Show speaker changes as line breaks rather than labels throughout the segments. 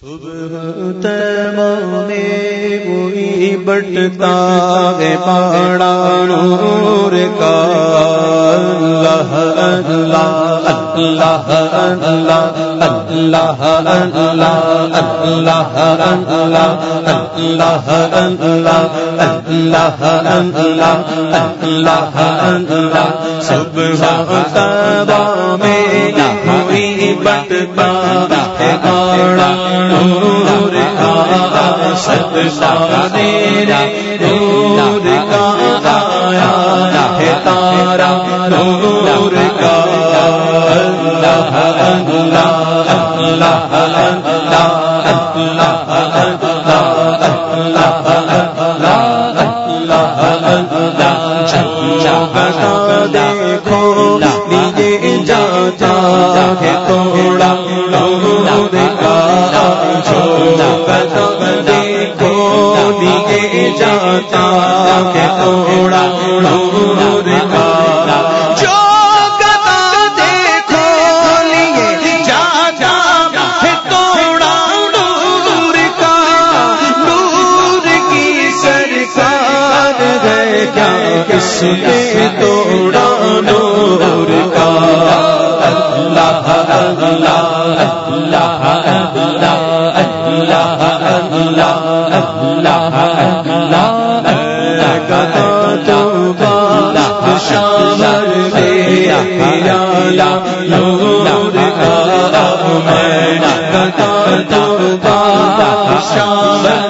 صبح میں وہی بٹتا ہے پاڑا نور کا اللہ اللہ اللہ اللہ اللہ اللہ اللہ اللہ اللہ اللہ اللہ صبح تبا میں وہی بٹتا سارے نور کا آیا ہے تارا نور کا اللہ اللہ اللہ اللہ اللہ دیکھو جاتا ہے توڑا نور کا دیکھو جاتا ہے توڑا نور کا جو گدا دیکھو لیے جاتا ہے توڑا نور کا کی سرکار ہے کیا نے توڑا نور کا اللہ اللہ اللہ اللہ اللہ شام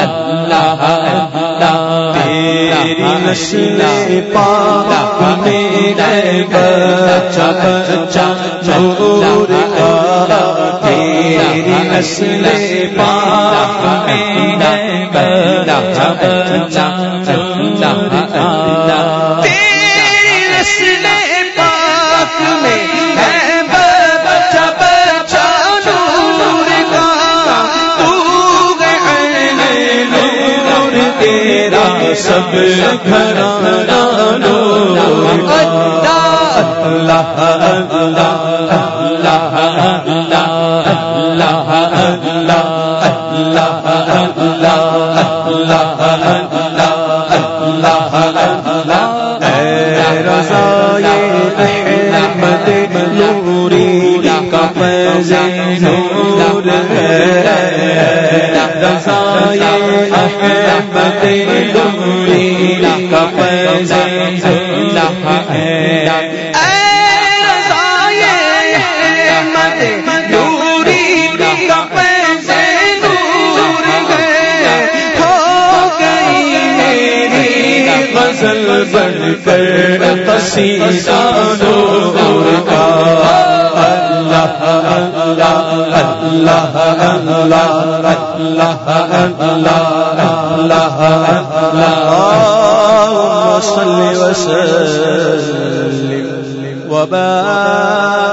اللہ اللہ تیری نسل پاک میرے بچہ بچہ نور کا تیری نسل بچہ بچہ نور کا تیری نسل اب گھرانا نوری کا فیض نور بن کر قصیدہ نور کا وسلم وبارك